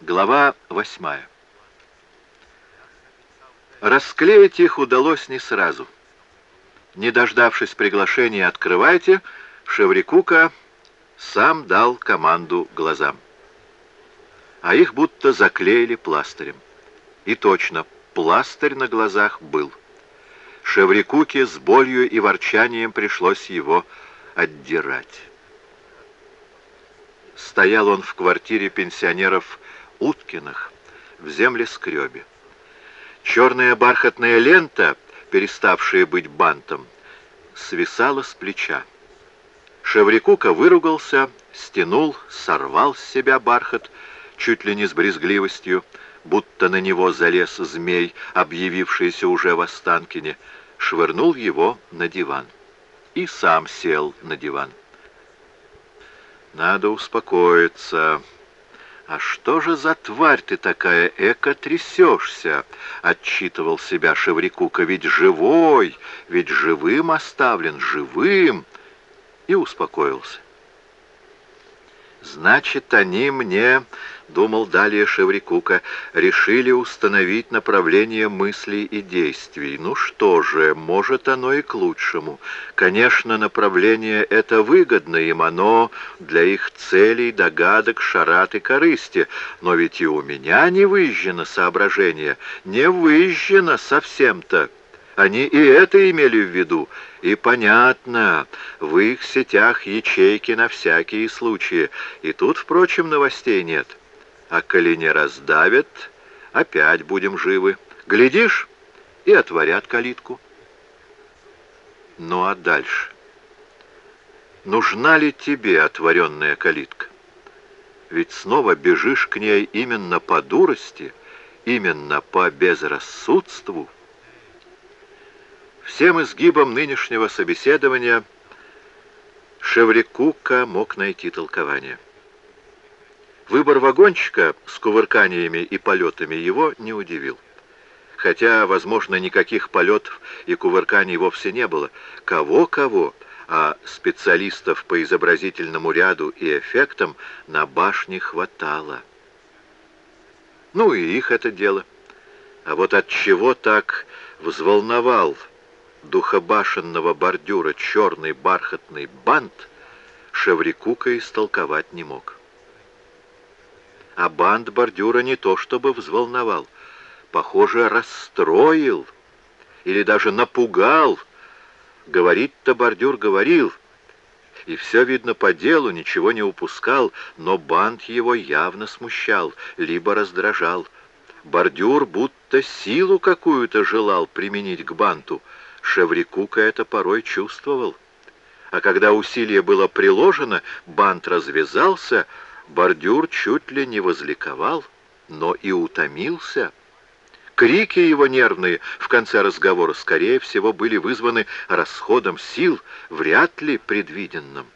Глава восьмая. Расклеить их удалось не сразу. Не дождавшись приглашения «Открывайте», Шеврикука сам дал команду глазам. А их будто заклеили пластырем. И точно, пластырь на глазах был. Шеврикуке с болью и ворчанием пришлось его отдирать. Стоял он в квартире пенсионеров Уткиных в землескребе. Черная бархатная лента, переставшая быть бантом, свисала с плеча. Шеврикука выругался, стянул, сорвал с себя бархат, чуть ли не с брезгливостью, будто на него залез змей, объявившийся уже в Останкине, швырнул его на диван. И сам сел на диван. «Надо успокоиться», «А что же за тварь ты такая, эко трясешься?» — отчитывал себя Шеврикука. «Ведь живой, ведь живым оставлен, живым!» И успокоился. «Значит, они мне думал далее Шеврикука, решили установить направление мыслей и действий. Ну что же, может оно и к лучшему. Конечно, направление это выгодно им, оно для их целей, догадок, шарат и корысти. Но ведь и у меня не выжжено соображение, не выжжено совсем-то. Они и это имели в виду. И понятно, в их сетях ячейки на всякие случаи. И тут, впрочем, новостей нет а коли не раздавят, опять будем живы. Глядишь, и отворят калитку. Ну а дальше? Нужна ли тебе отворенная калитка? Ведь снова бежишь к ней именно по дурости, именно по безрассудству. Всем изгибом нынешнего собеседования Шеврикука мог найти толкование. Выбор вагончика с кувырканиями и полетами его не удивил. Хотя, возможно, никаких полетов и кувырканий вовсе не было. Кого-кого, а специалистов по изобразительному ряду и эффектам на башне хватало. Ну и их это дело. А вот от чего так взволновал духобашенного бордюра черный бархатный бант, Шеврикука истолковать не мог а бант бордюра не то чтобы взволновал, похоже, расстроил или даже напугал. Говорить-то бордюр говорил, и все, видно, по делу, ничего не упускал, но бант его явно смущал, либо раздражал. Бордюр будто силу какую-то желал применить к банту. Шеврикука это порой чувствовал. А когда усилие было приложено, бант развязался — Бордюр чуть ли не возликовал, но и утомился. Крики его нервные в конце разговора, скорее всего, были вызваны расходом сил, вряд ли предвиденным.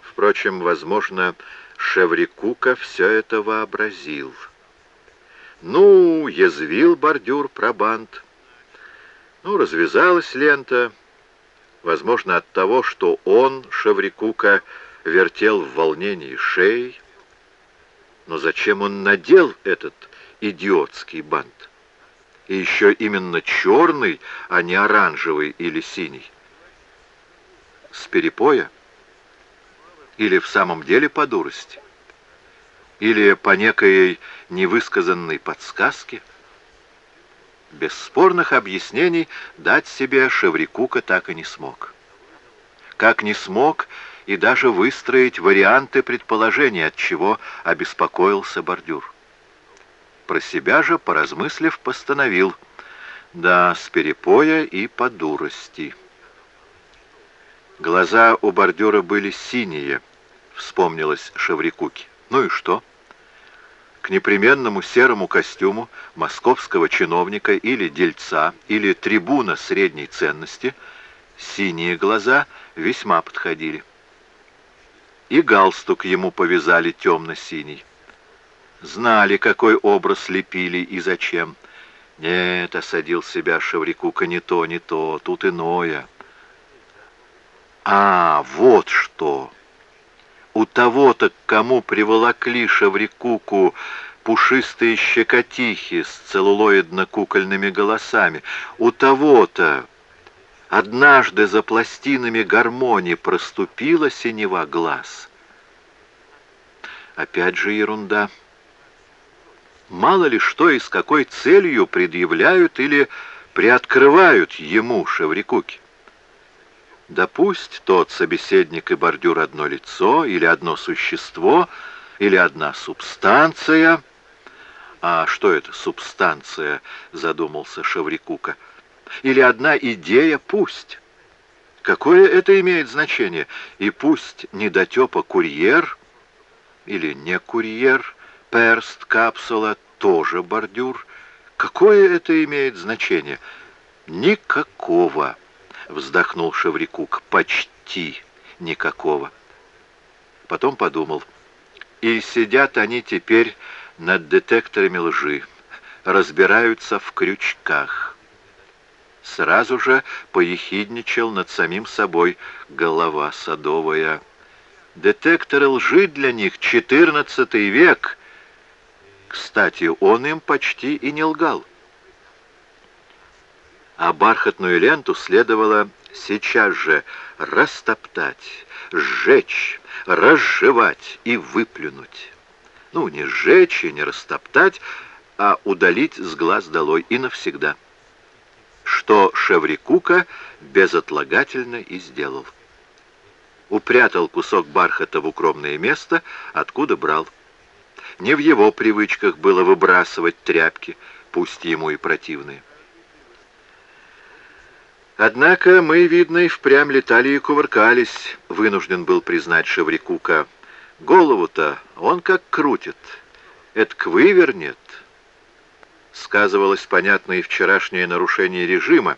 Впрочем, возможно, Шеврикука все это вообразил. Ну, язвил бордюр пробант. Ну, развязалась лента. Возможно, от того, что он, Шеврикука, вертел в волнении шеей. Но зачем он надел этот идиотский бант? И еще именно черный, а не оранжевый или синий. С перепоя? Или в самом деле по дурости? Или по некой невысказанной подсказке? Бесспорных объяснений дать себе Шеврикука так и не смог. Как не смог и даже выстроить варианты предположений, от чего обеспокоился бордюр. Про себя же, поразмыслив, постановил, да, с перепоя и по дурости. Глаза у бордюра были синие, вспомнилось Шеврикуки. Ну и что? К непременному серому костюму московского чиновника или дельца, или трибуна средней ценности синие глаза весьма подходили и галстук ему повязали темно-синий. Знали, какой образ лепили и зачем. Нет, осадил себя Шеврикука, не то, не то, тут иное. А, вот что! У того-то, к кому приволокли Шаврикуку пушистые щекотихи с целлулоидно-кукольными голосами, у того-то однажды за пластинами гармонии проступила синева глаз. Опять же ерунда. Мало ли что и с какой целью предъявляют или приоткрывают ему Шеврикуки. Да пусть тот собеседник и бордюр одно лицо, или одно существо, или одна субстанция. А что это субстанция, задумался Шаврикука. Или одна идея, пусть. Какое это имеет значение? И пусть недотепа курьер, или не курьер, перст, капсула, тоже бордюр. Какое это имеет значение? Никакого вздохнул Шеврикук. Почти никакого. Потом подумал. И сидят они теперь над детекторами лжи, разбираются в крючках. Сразу же поехидничал над самим собой голова садовая. Детекторы лжи для них — четырнадцатый век. Кстати, он им почти и не лгал а бархатную ленту следовало сейчас же растоптать, сжечь, разжевать и выплюнуть. Ну, не сжечь и не растоптать, а удалить с глаз долой и навсегда. Что Шеврикука безотлагательно и сделал. Упрятал кусок бархата в укромное место, откуда брал. Не в его привычках было выбрасывать тряпки, пусть ему и противные. Однако мы, видно, и впрямь летали и кувыркались, вынужден был признать Шеврикука. Голову-то он как крутит, это вывернет. Сказывалось, понятно, и вчерашнее нарушение режима,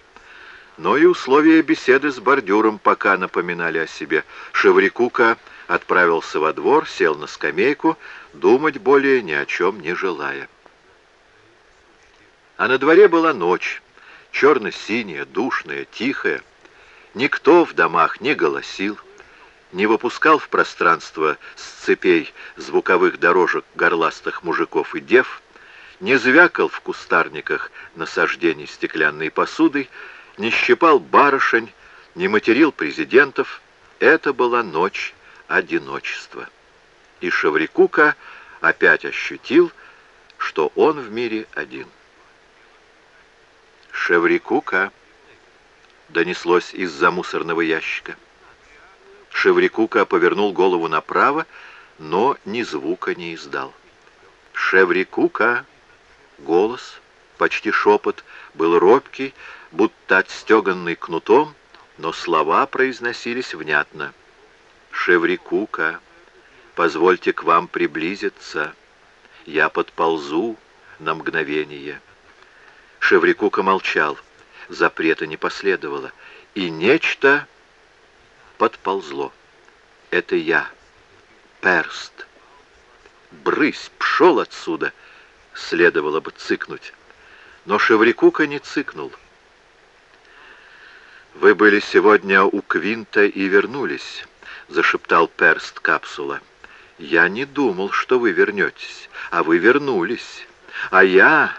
но и условия беседы с бордюром пока напоминали о себе. Шеврикука отправился во двор, сел на скамейку, думать более ни о чем не желая. А на дворе была ночь черно-синяя, душная, тихая. Никто в домах не голосил, не выпускал в пространство с цепей звуковых дорожек горластых мужиков и дев, не звякал в кустарниках насаждений стеклянной посудой, не щипал барышень, не материл президентов. Это была ночь одиночества. И Шаврикука опять ощутил, что он в мире один. «Шеврикука!» — донеслось из-за мусорного ящика. Шеврикука повернул голову направо, но ни звука не издал. «Шеврикука!» — голос, почти шепот, был робкий, будто отстеганный кнутом, но слова произносились внятно. «Шеврикука, позвольте к вам приблизиться, я подползу на мгновение». Шеврикука молчал. Запрета не последовало. И нечто подползло. Это я. Перст. Брысь, пшел отсюда. Следовало бы цыкнуть. Но Шеврикука не цыкнул. «Вы были сегодня у Квинта и вернулись», — зашептал Перст капсула. «Я не думал, что вы вернетесь, а вы вернулись. А я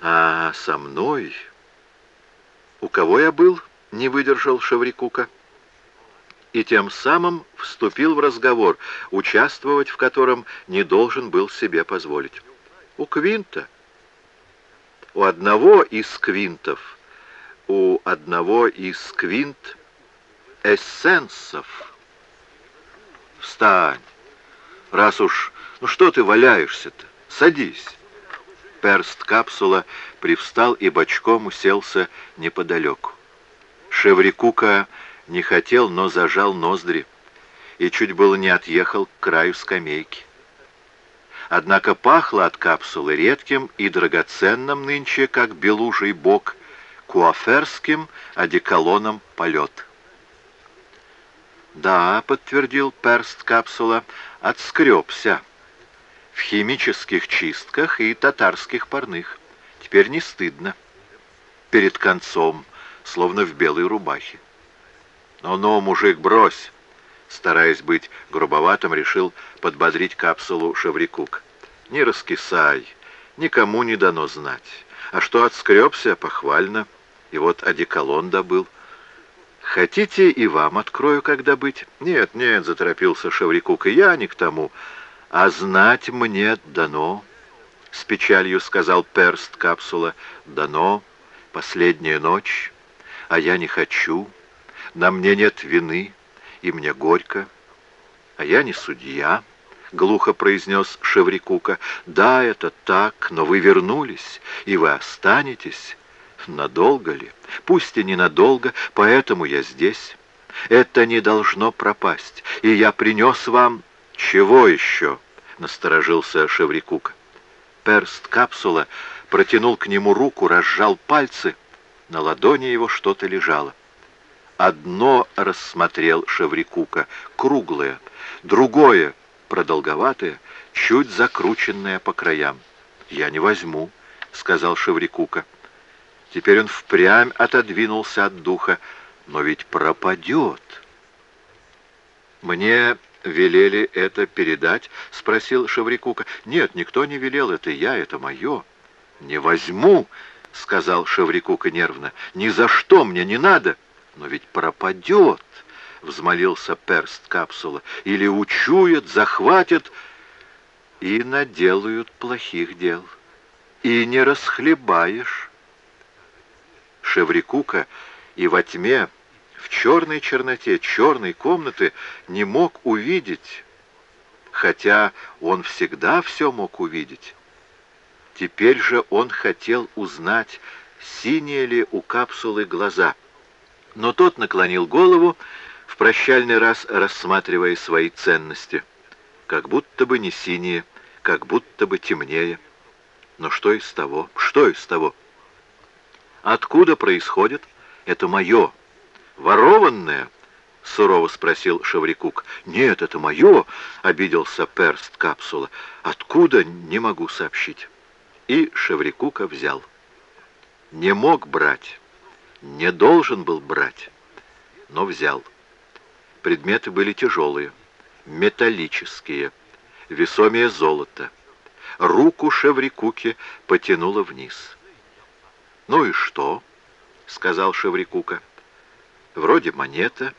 а со мной... У кого я был? Не выдержал Шаврикука. И тем самым вступил в разговор, участвовать в котором не должен был себе позволить. У Квинта. У одного из Квинтов, у одного из Квинт эссенсов. Встань. Раз уж... Ну что ты валяешься-то? Садись. Перст капсула привстал и бочком уселся неподалеку. Шеврикука не хотел, но зажал ноздри и чуть было не отъехал к краю скамейки. Однако пахло от капсулы редким и драгоценным нынче, как белужий бок, куаферским одеколоном полет. «Да», — подтвердил перст капсула, — «отскребся» в химических чистках и татарских парных. Теперь не стыдно. Перед концом, словно в белой рубахе. «Ну-ну, мужик, брось!» Стараясь быть грубоватым, решил подбодрить капсулу Шеврикук. «Не раскисай, никому не дано знать. А что отскребся, похвально. И вот одеколон добыл. Хотите, и вам открою, когда быть?» «Нет, нет», — заторопился Шеврикук, — «и я не к тому. А знать мне дано». С печалью сказал перст капсула. «Дано. Последняя ночь. А я не хочу. На мне нет вины» и мне горько. А я не судья, — глухо произнес Шеврикука. Да, это так, но вы вернулись, и вы останетесь. Надолго ли? Пусть и ненадолго, поэтому я здесь. Это не должно пропасть, и я принес вам... Чего еще? — насторожился Шеврикука. Перст капсула протянул к нему руку, разжал пальцы. На ладони его что-то лежало. Одно рассмотрел Шеврикука, круглое, другое, продолговатое, чуть закрученное по краям. «Я не возьму», — сказал Шеврикука. Теперь он впрямь отодвинулся от духа, но ведь пропадет. «Мне велели это передать?» — спросил Шеврикука. «Нет, никто не велел, это я, это мое». «Не возьму», — сказал Шеврикука нервно. «Ни за что мне не надо». «Но ведь пропадет!» — взмолился перст капсула. «Или учует, захватит и наделают плохих дел. И не расхлебаешь». Шеврикука и во тьме, в черной черноте черной комнаты не мог увидеть, хотя он всегда все мог увидеть. Теперь же он хотел узнать, синие ли у капсулы глаза — но тот наклонил голову, в прощальный раз рассматривая свои ценности. Как будто бы не синие, как будто бы темнее. Но что из того? Что из того? Откуда происходит? Это мое. Ворованное? Сурово спросил Шаврикук. «Нет, это мое!» — обиделся перст капсула. «Откуда? Не могу сообщить». И Шаврикука взял. Не мог брать не должен был брать, но взял. Предметы были тяжелые, металлические, весомее золота. Руку Шеврикуки потянуло вниз. «Ну и что?» — сказал Шеврикука. «Вроде монета,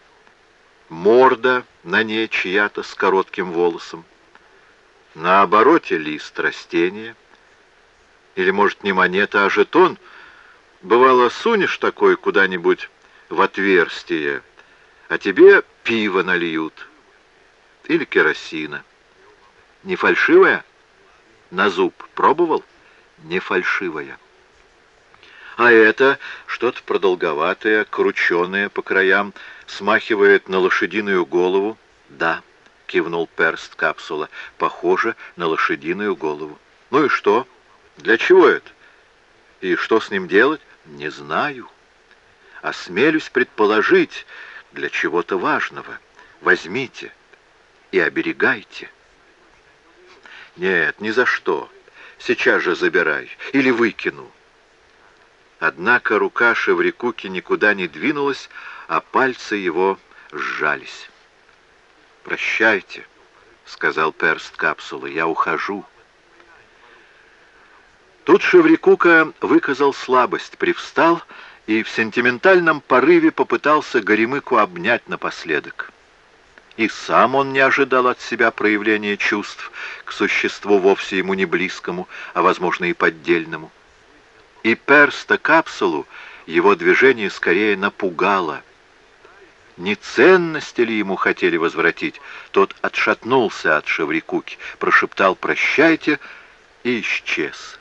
морда на ней чья-то с коротким волосом, на обороте лист растения, или, может, не монета, а жетон — Бывало, сунешь такой куда-нибудь в отверстие, а тебе пиво нальют. Или керосина. Не фальшивая? На зуб пробовал? Не фальшивая. А это что-то продолговатое, крученое по краям, смахивает на лошадиную голову. Да, кивнул перст капсула, похоже на лошадиную голову. Ну и что? Для чего это? И что с ним делать? Не знаю. Осмелюсь предположить для чего-то важного. Возьмите и оберегайте. Нет, ни за что. Сейчас же забирай или выкину. Однако рука Шеврикуки никуда не двинулась, а пальцы его сжались. «Прощайте», — сказал перст капсулы, — «я ухожу». Тут Шеврикука выказал слабость, привстал и в сентиментальном порыве попытался Горемыку обнять напоследок. И сам он не ожидал от себя проявления чувств к существу вовсе ему не близкому, а, возможно, и поддельному. И перста капсулу его движение скорее напугало. Не ценности ли ему хотели возвратить? Тот отшатнулся от Шеврикуки, прошептал «прощайте» и исчез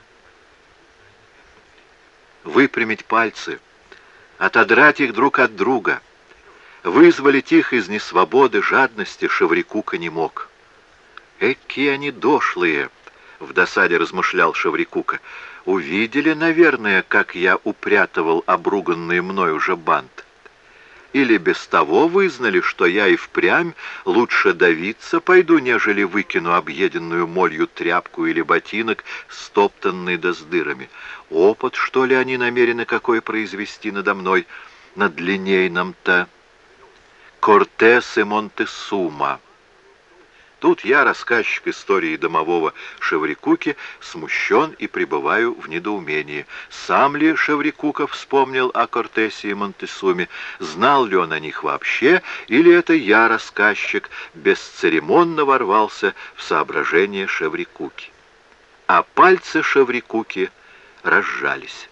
выпрямить пальцы, отодрать их друг от друга. Вызволить их из несвободы, жадности Шеврикука не мог. «Эки они дошлые!» — в досаде размышлял Шеврикука. «Увидели, наверное, как я упрятывал обруганный мной уже бант или без того вызнали, что я и впрямь лучше давиться пойду, нежели выкину объеденную молью тряпку или ботинок, стоптанный да с дырами. Опыт, что ли, они намерены какой произвести надо мной, над линейном-то? Кортес и Монтесума. Тут я, рассказчик истории домового Шеврикуки, смущен и пребываю в недоумении. Сам ли Шеврикуков вспомнил о Кортесе и Монтесуме? Знал ли он о них вообще? Или это я, рассказчик, бесцеремонно ворвался в соображение Шеврикуки? А пальцы Шеврикуки разжались.